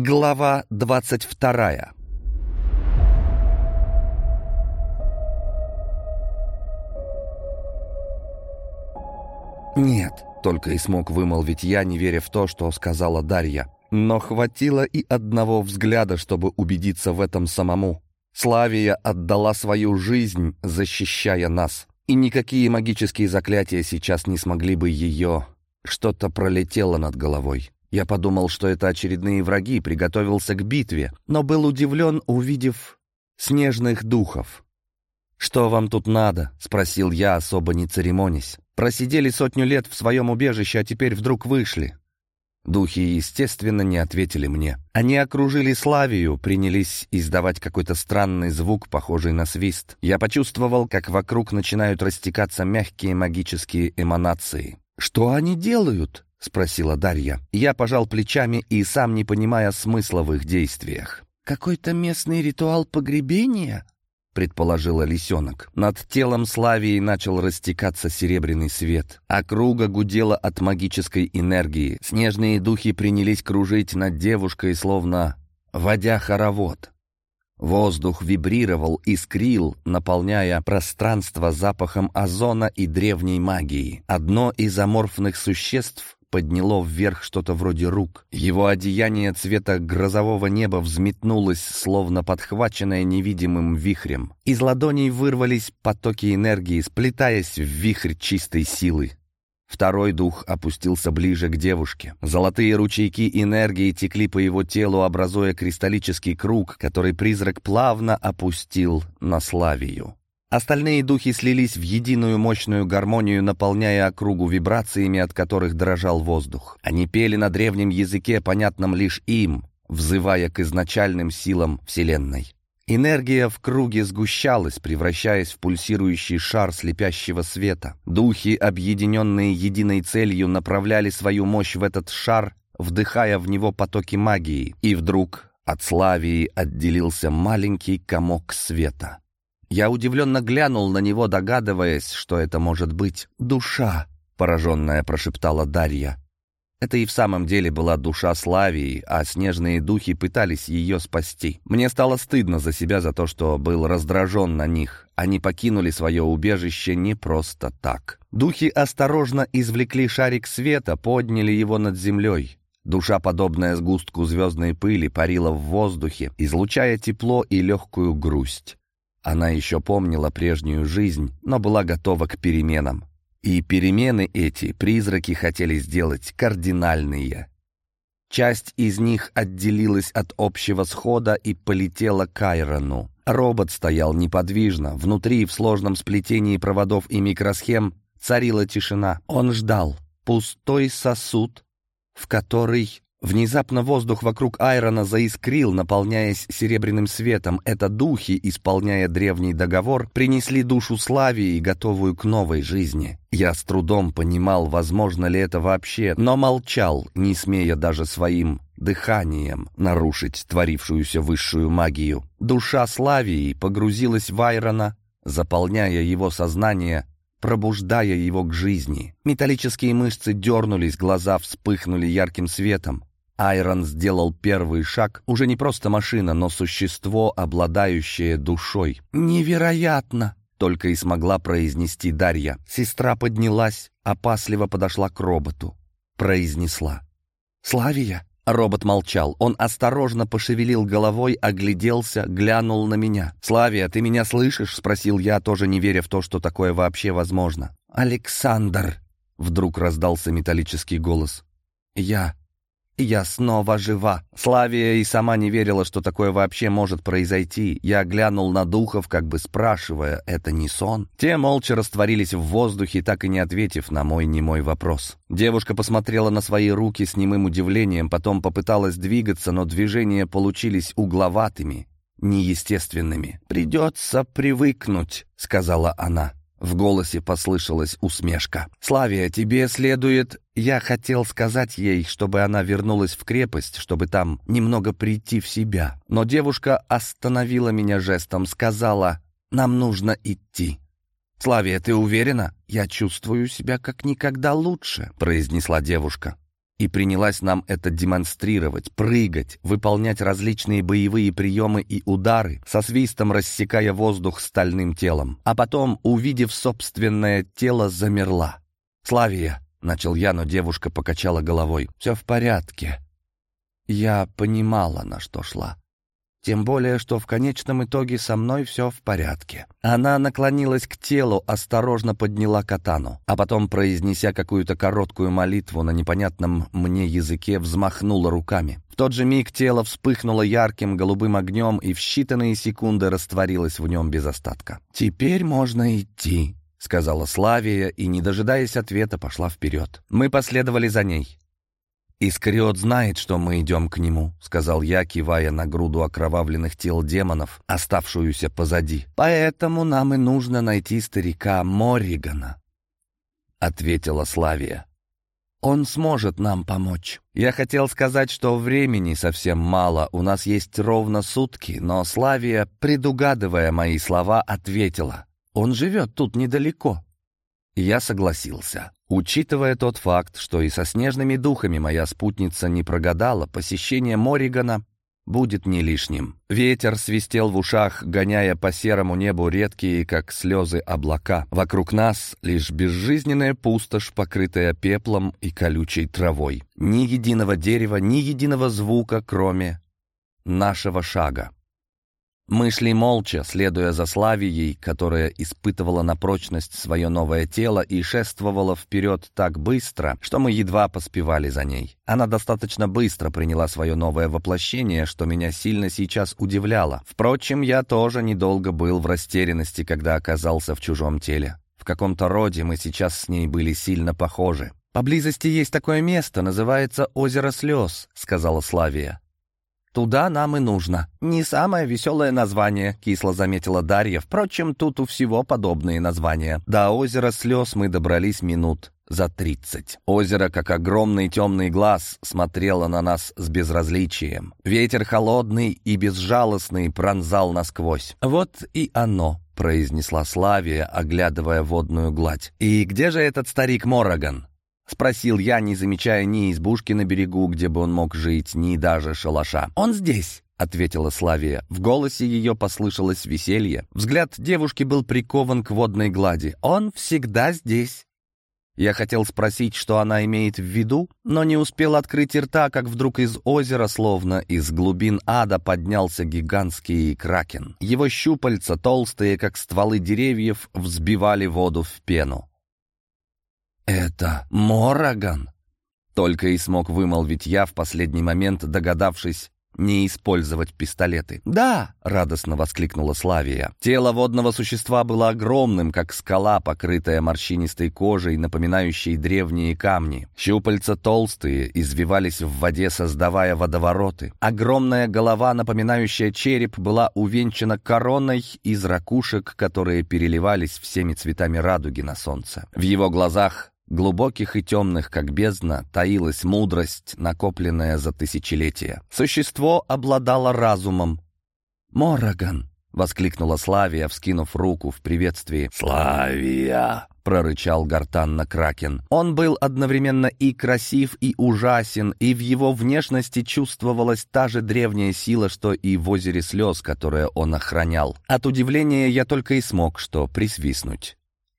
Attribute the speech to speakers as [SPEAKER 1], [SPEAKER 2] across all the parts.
[SPEAKER 1] Глава двадцать вторая «Нет», — только и смог вымолвить я, не веря в то, что сказала Дарья. Но хватило и одного взгляда, чтобы убедиться в этом самому. Славия отдала свою жизнь, защищая нас. И никакие магические заклятия сейчас не смогли бы ее... Что-то пролетело над головой. Я подумал, что это очередные враги, приготовился к битве, но был удивлен, увидев снежных духов. «Что вам тут надо?» — спросил я, особо не церемонясь. «Просидели сотню лет в своем убежище, а теперь вдруг вышли». Духи, естественно, не ответили мне. Они окружили Славию, принялись издавать какой-то странный звук, похожий на свист. Я почувствовал, как вокруг начинают растекаться мягкие магические эманации. «Что они делают?» — спросила Дарья. Я пожал плечами и сам не понимая смысла в их действиях. «Какой-то местный ритуал погребения?» предположила лисенок. Над телом Славии начал растекаться серебряный свет. Округа гудела от магической энергии. Снежные духи принялись кружить над девушкой, словно водя хоровод. Воздух вибрировал, искрил, наполняя пространство запахом озона и древней магии. Одно из аморфных существ подняло вверх что-то вроде рук. Его одеяние цвета грозового неба взметнулось, словно подхваченное невидимым вихрем. Из ладоней вырвались потоки энергии, сплетаясь в вихрь чистой силы. Второй дух опустился ближе к девушке. Золотые ручейки энергии текли по его телу, образуя кристаллический круг, который призрак плавно опустил на Славию. Остальные духи слились в единую мощную гармонию, наполняя округу вибрациями, от которых дрожал воздух. Они пели на древнем языке, понятном лишь им, взывая к изначальным силам Вселенной. Энергия в круге сгущалась, превращаясь в пульсирующий шар слепящего света. Духи, объединенные единой целью, направляли свою мощь в этот шар, вдыхая в него потоки магии. И вдруг от Славии отделился маленький комок света. Я удивленно глянул на него, догадываясь, что это может быть душа, пораженная прошептала Дарья. Это и в самом деле была душа Славии, а снежные духи пытались ее спасти. Мне стало стыдно за себя за то, что был раздражен на них. Они покинули свое убежище не просто так. Духи осторожно извлекли шарик света, подняли его над землей. Душа, подобная сгустку звездной пыли, парила в воздухе, излучая тепло и легкую грусть. Она еще помнила прежнюю жизнь, но была готова к переменам. И перемены эти призраки хотели сделать кардинальные. Часть из них отделилась от общего схода и полетела к Айрону. Робот стоял неподвижно. Внутри, в сложном сплетении проводов и микросхем, царила тишина. Он ждал. Пустой сосуд, в который Внезапно воздух вокруг Айрона заискрил, наполняясь серебряным светом. Это духи, исполняя древний договор, принесли душу Славии, готовую к новой жизни. Я с трудом понимал, возможно ли это вообще, но молчал, не смея даже своим дыханием нарушить творившуюся высшую магию. Душа Славии погрузилась в Айрона, заполняя его сознание пробуждая его к жизни. Металлические мышцы дернулись, глаза вспыхнули ярким светом. Айрон сделал первый шаг, уже не просто машина, но существо, обладающее душой. «Невероятно!» — только и смогла произнести Дарья. Сестра поднялась, опасливо подошла к роботу. Произнесла. «Славия?» Робот молчал. Он осторожно пошевелил головой, огляделся, глянул на меня. «Славия, ты меня слышишь?» — спросил я, тоже не веря в то, что такое вообще возможно. «Александр!» — вдруг раздался металлический голос. «Я...» Я снова жива. Славия и сама не верила, что такое вообще может произойти. Я глянул на духов, как бы спрашивая, это не сон? Те молча растворились в воздухе, так и не ответив на мой немой вопрос. Девушка посмотрела на свои руки с немым удивлением, потом попыталась двигаться, но движения получились угловатыми, неестественными. «Придется привыкнуть», — сказала она. В голосе послышалась усмешка. «Славия, тебе следует...» Я хотел сказать ей, чтобы она вернулась в крепость, чтобы там немного прийти в себя. Но девушка остановила меня жестом, сказала, «Нам нужно идти». «Славия, ты уверена?» «Я чувствую себя как никогда лучше», — произнесла девушка. и принялась нам это демонстрировать, прыгать, выполнять различные боевые приемы и удары, со свистом рассекая воздух стальным телом. А потом, увидев собственное тело, замерла. «Славия!» — начал я, но девушка покачала головой. «Все в порядке». Я понимала, на что шла. Тем более, что в конечном итоге со мной все в порядке. Она наклонилась к телу, осторожно подняла катану, а потом, произнеся какую-то короткую молитву на непонятном мне языке, взмахнула руками. В тот же миг тело вспыхнуло ярким голубым огнем и в считанные секунды растворилось в нем без остатка. «Теперь можно идти», — сказала Славия и, не дожидаясь ответа, пошла вперед. Мы последовали за ней. «Искариот знает, что мы идем к нему», — сказал я, кивая на груду окровавленных тел демонов, оставшуюся позади. «Поэтому нам и нужно найти старика Морригана», — ответила Славия. «Он сможет нам помочь». Я хотел сказать, что времени совсем мало, у нас есть ровно сутки, но Славия, предугадывая мои слова, ответила. «Он живет тут недалеко». Я согласился. Учитывая тот факт, что и со снежными духами моя спутница не прогадала, посещение Моригана будет не лишним. Ветер свистел в ушах, гоняя по серому небу редкие, как слезы, облака. Вокруг нас лишь безжизненная пустошь, покрытая пеплом и колючей травой. Ни единого дерева, ни единого звука, кроме нашего шага. Мы шли молча, следуя за Славией, которая испытывала на прочность свое новое тело и шествовала вперед так быстро, что мы едва поспевали за ней. Она достаточно быстро приняла свое новое воплощение, что меня сильно сейчас удивляло. Впрочем, я тоже недолго был в растерянности, когда оказался в чужом теле. В каком-то роде мы сейчас с ней были сильно похожи. «Поблизости есть такое место, называется озеро слез», — сказала Славия. Туда нам и нужно. Не самое веселое название, кисло заметила Дарья. Впрочем, тут у всего подобные названия. До озера слез мы добрались минут за тридцать. Озеро, как огромный темный глаз, смотрело на нас с безразличием. Ветер холодный и безжалостный пронзал насквозь. «Вот и оно», — произнесла Славия, оглядывая водную гладь. «И где же этот старик Мороган?» — спросил я, не замечая ни избушки на берегу, где бы он мог жить, ни даже шалаша. «Он здесь!» — ответила Славия. В голосе ее послышалось веселье. Взгляд девушки был прикован к водной глади. «Он всегда здесь!» Я хотел спросить, что она имеет в виду, но не успел открыть рта, как вдруг из озера, словно из глубин ада, поднялся гигантский кракен. Его щупальца, толстые, как стволы деревьев, взбивали воду в пену. «Это Мораган?» Только и смог вымолвить я в последний момент, догадавшись не использовать пистолеты. «Да!» — радостно воскликнула Славия. Тело водного существа было огромным, как скала, покрытая морщинистой кожей, напоминающей древние камни. Щупальца толстые, извивались в воде, создавая водовороты. Огромная голова, напоминающая череп, была увенчана короной из ракушек, которые переливались всеми цветами радуги на солнце. В его глазах глубоких и темных, как бездна, таилась мудрость, накопленная за тысячелетия. Существо обладало разумом. «Мороган!» — воскликнула Славия, вскинув руку в приветствии. «Славия!» — прорычал гортанно Кракен. Он был одновременно и красив, и ужасен, и в его внешности чувствовалась та же древняя сила, что и в озере слез, которое он охранял. От удивления я только и смог что присвистнуть.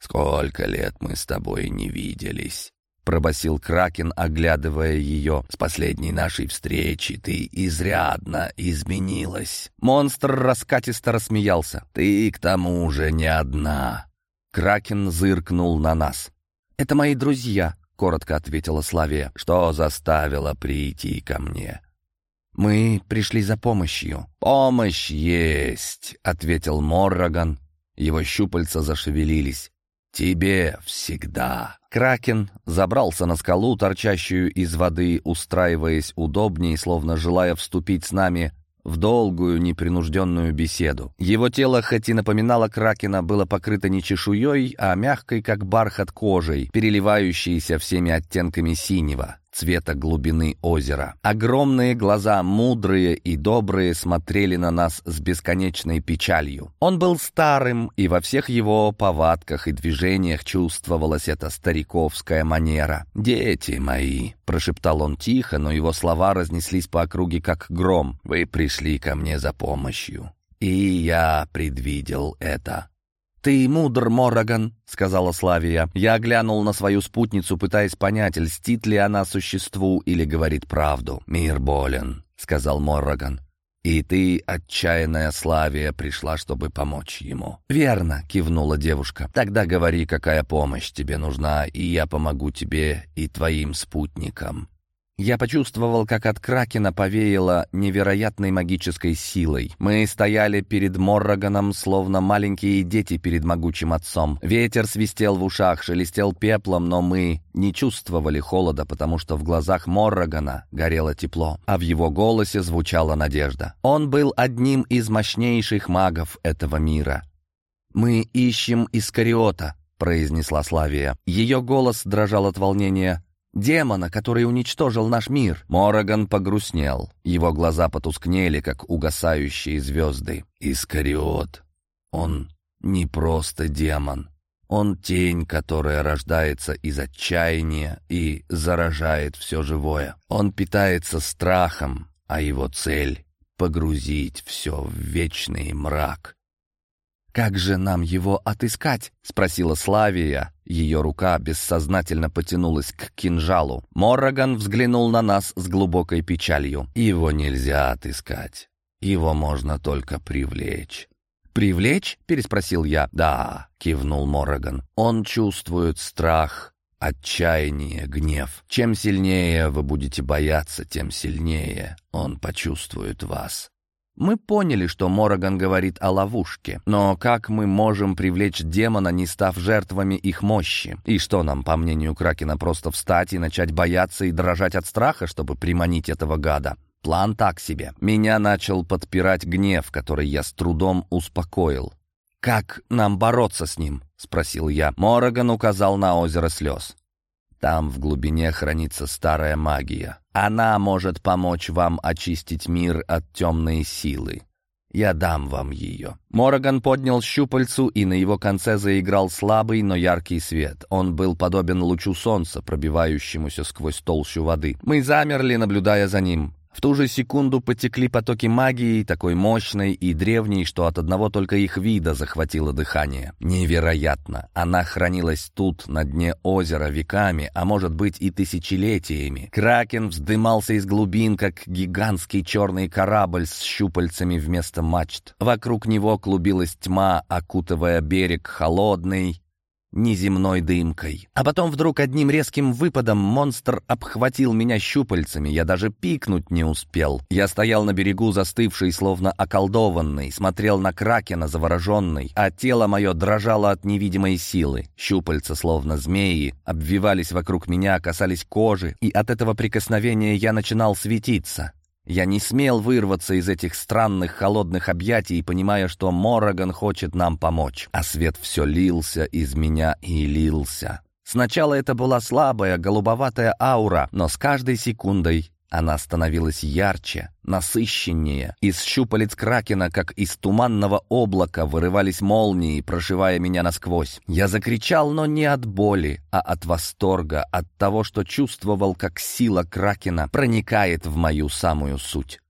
[SPEAKER 1] «Сколько лет мы с тобой не виделись?» — пробасил Кракен, оглядывая ее. «С последней нашей встречи ты изрядно изменилась». Монстр раскатисто рассмеялся. «Ты, к тому же, не одна». Кракен зыркнул на нас. «Это мои друзья», — коротко ответила Славия. «Что заставило прийти ко мне?» «Мы пришли за помощью». «Помощь есть», — ответил Морроган. Его щупальца зашевелились. «Тебе всегда». Кракен забрался на скалу, торчащую из воды, устраиваясь удобнее, словно желая вступить с нами в долгую, непринужденную беседу. Его тело, хоть и напоминало Кракена, было покрыто не чешуей, а мягкой, как бархат кожей, переливающейся всеми оттенками синего. Цвета глубины озера. Огромные глаза, мудрые и добрые, смотрели на нас с бесконечной печалью. Он был старым, и во всех его повадках и движениях чувствовалась эта стариковская манера. «Дети мои», — прошептал он тихо, но его слова разнеслись по округе как гром, — «вы пришли ко мне за помощью». И я предвидел это. «Ты мудр, Морроган», — сказала Славия. Я глянул на свою спутницу, пытаясь понять, льстит ли она существу или говорит правду. «Мир болен», — сказал Морроган. «И ты, отчаянная Славия, пришла, чтобы помочь ему». «Верно», — кивнула девушка. «Тогда говори, какая помощь тебе нужна, и я помогу тебе и твоим спутникам». Я почувствовал, как от Кракена повеяло невероятной магической силой. Мы стояли перед Морроганом, словно маленькие дети перед могучим отцом. Ветер свистел в ушах, шелестел пеплом, но мы не чувствовали холода, потому что в глазах Моррогана горело тепло, а в его голосе звучала надежда. Он был одним из мощнейших магов этого мира. «Мы ищем Искариота», — произнесла Славия. Ее голос дрожал от волнения. Демона, который уничтожил наш мир. Мороган погрустнел. Его глаза потускнели, как угасающие звезды. Искариот. Он не просто демон. Он тень, которая рождается из отчаяния и заражает все живое. Он питается страхом, а его цель — погрузить все в вечный мрак. «Как же нам его отыскать?» — спросила Славия. Ее рука бессознательно потянулась к кинжалу. Морроган взглянул на нас с глубокой печалью. «Его нельзя отыскать. Его можно только привлечь». «Привлечь?» — переспросил я. «Да», — кивнул Морроган. «Он чувствует страх, отчаяние, гнев. Чем сильнее вы будете бояться, тем сильнее он почувствует вас. Мы поняли, что Мороган говорит о ловушке. Но как мы можем привлечь демона, не став жертвами их мощи? И что нам, по мнению Кракена, просто встать и начать бояться и дрожать от страха, чтобы приманить этого гада? План так себе. Меня начал подпирать гнев, который я с трудом успокоил. «Как нам бороться с ним?» — спросил я. Мороган указал на озеро слез. Там в глубине хранится старая магия. Она может помочь вам очистить мир от темной силы. Я дам вам ее». Мороган поднял щупальцу, и на его конце заиграл слабый, но яркий свет. Он был подобен лучу солнца, пробивающемуся сквозь толщу воды. Мы замерли, наблюдая за ним. В ту же секунду потекли потоки магии, такой мощной и древней, что от одного только их вида захватило дыхание. Невероятно! Она хранилась тут, на дне озера, веками, а может быть и тысячелетиями. Кракен вздымался из глубин, как гигантский черный корабль с щупальцами вместо мачт. Вокруг него клубилась тьма, окутывая берег холодной, неземной дымкой. А потом вдруг одним резким выпадом монстр обхватил меня щупальцами, я даже пикнуть не успел. Я стоял на берегу, застывший, словно околдованный, смотрел на кракена, завороженный, а тело мое дрожало от невидимой силы. Щупальца, словно змеи, обвивались вокруг меня, касались кожи, и от этого прикосновения я начинал светиться. Я не смел вырваться из этих странных холодных объятий, понимая, что Мороган хочет нам помочь. А свет все лился из меня и лился. Сначала это была слабая, голубоватая аура, но с каждой секундой она становилась ярче, насыщеннее. Из щупалец Кракена, как из туманного облака, вырывались молнии, прошивая меня насквозь. Я закричал, но не от боли, а от восторга, от того, что чувствовал, как сила Кракена проникает в мою самую суть.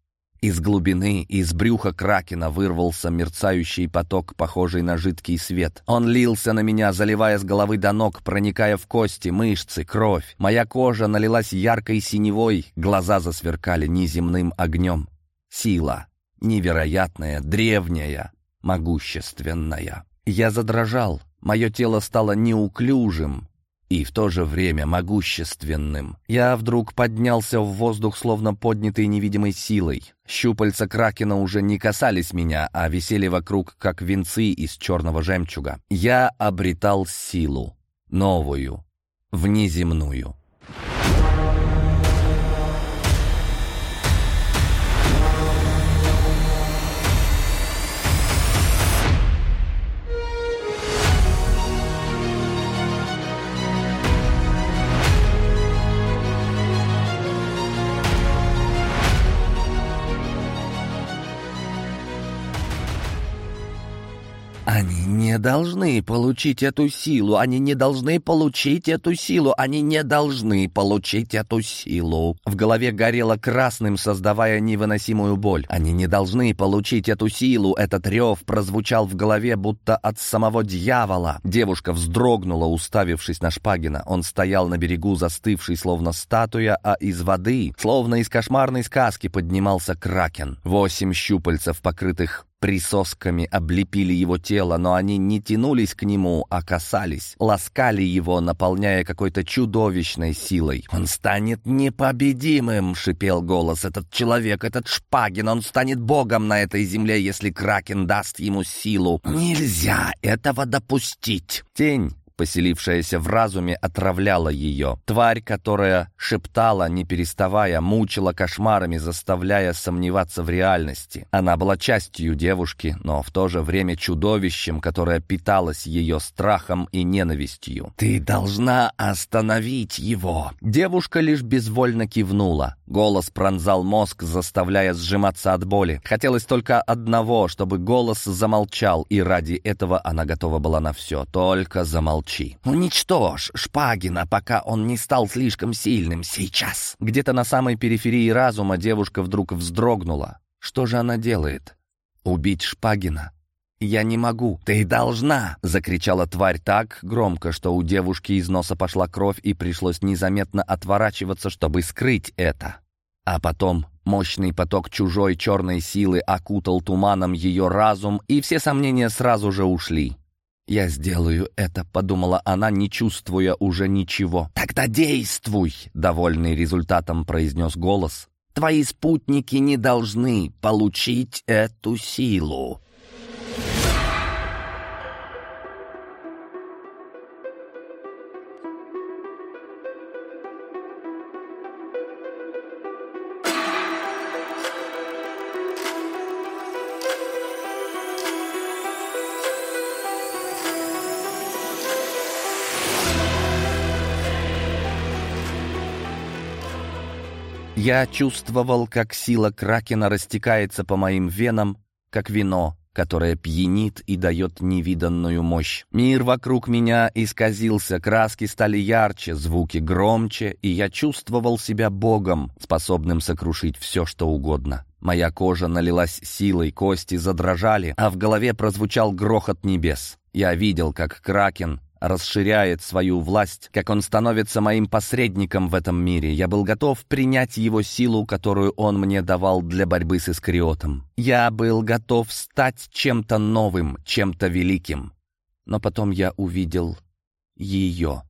[SPEAKER 1] Из глубины, из брюха кракена вырвался мерцающий поток, похожий на жидкий свет. Он лился на меня, заливая с головы до ног, проникая в кости, мышцы, кровь. Моя кожа налилась яркой синевой, глаза засверкали неземным огнем. Сила. Невероятная, древняя, могущественная. Я задрожал. Мое тело стало неуклюжим, и в то же время могущественным. Я вдруг поднялся в воздух, словно поднятый невидимой силой. Щупальца Кракена уже не касались меня, а висели вокруг, как венцы из черного жемчуга. Я обретал силу, новую, внеземную. Они не должны получить эту силу, они не должны получить эту силу, они не должны получить эту силу. В голове горело красным, создавая невыносимую боль. Они не должны получить эту силу. Этот рев прозвучал в голове, будто от самого дьявола. Девушка вздрогнула, уставившись на Шпагина. Он стоял на берегу, застывший, словно статуя, а из воды, словно из кошмарной сказки, поднимался кракен. Восемь щупальцев, покрытых Присосками облепили его тело, но они не тянулись к нему, а касались, ласкали его, наполняя какой-то чудовищной силой. «Он станет непобедимым!» — шипел голос. «Этот человек, этот Шпагин, он станет богом на этой земле, если Кракен даст ему силу! Нельзя этого допустить!» Тень поселившаяся в разуме, отравляла ее. Тварь, которая шептала, не переставая, мучила кошмарами, заставляя сомневаться в реальности. Она была частью девушки, но в то же время чудовищем, которое питалось ее страхом и ненавистью. «Ты должна остановить его!» Девушка лишь безвольно кивнула. Голос пронзал мозг, заставляя сжиматься от боли. Хотелось только одного, чтобы голос замолчал, и ради этого она готова была на все. Только замолчать молчи. Уничтожь Шпагина, пока он не стал слишком сильным сейчас. Где-то на самой периферии разума девушка вдруг вздрогнула. Что же она делает? Убить Шпагина? «Я не могу». «Ты должна!» — закричала тварь так громко, что у девушки из носа пошла кровь и пришлось незаметно отворачиваться, чтобы скрыть это. А потом мощный поток чужой черной силы окутал туманом ее разум, и все сомнения сразу же ушли. «Я сделаю это», — подумала она, не чувствуя уже ничего. «Тогда действуй», — довольный результатом произнес голос. «Твои спутники не должны получить эту силу». Я чувствовал, как сила Кракена растекается по моим венам, как вино, которое пьянит и дает невиданную мощь. Мир вокруг меня исказился, краски стали ярче, звуки громче, и я чувствовал себя богом, способным сокрушить все, что угодно. Моя кожа налилась силой, кости задрожали, а в голове прозвучал грохот небес. Я видел, как Кракен расширяет свою власть, как он становится моим посредником в этом мире. Я был готов принять его силу, которую он мне давал для борьбы с Искриотом. Я был готов стать чем-то новым, чем-то великим. Но потом я увидел ее.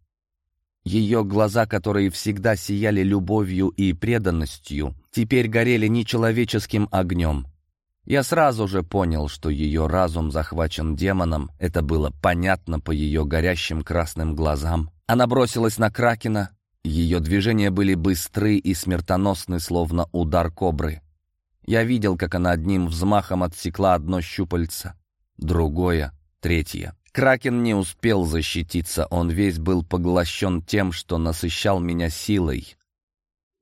[SPEAKER 1] Ее глаза, которые всегда сияли любовью и преданностью, теперь горели нечеловеческим огнем. Я сразу же понял, что ее разум захвачен демоном. Это было понятно по ее горящим красным глазам. Она бросилась на Кракена. Ее движения были быстры и смертоносны, словно удар кобры. Я видел, как она одним взмахом отсекла одно щупальце, другое, третье. Кракен не успел защититься, он весь был поглощен тем, что насыщал меня силой,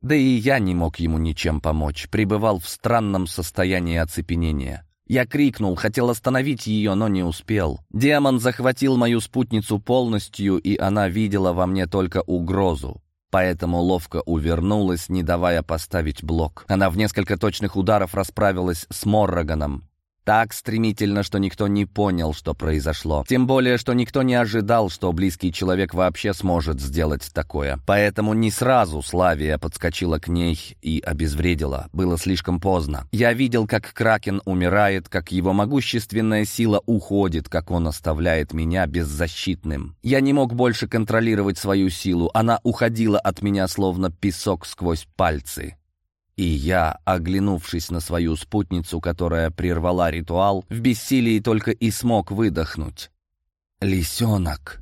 [SPEAKER 1] да и я не мог ему ничем помочь, пребывал в странном состоянии оцепенения. Я крикнул, хотел остановить ее, но не успел. Демон захватил мою спутницу полностью, и она видела во мне только угрозу. Поэтому ловко увернулась, не давая поставить блок. Она в несколько точных ударов расправилась с Морроганом. Так стремительно, что никто не понял, что произошло. Тем более, что никто не ожидал, что близкий человек вообще сможет сделать такое. Поэтому не сразу Славия подскочила к ней и обезвредила. Было слишком поздно. Я видел, как Кракен умирает, как его могущественная сила уходит, как он оставляет меня беззащитным. Я не мог больше контролировать свою силу. Она уходила от меня, словно песок сквозь пальцы. И я, оглянувшись на свою спутницу, которая прервала ритуал, в бессилии только и смог выдохнуть. «Лисенок!»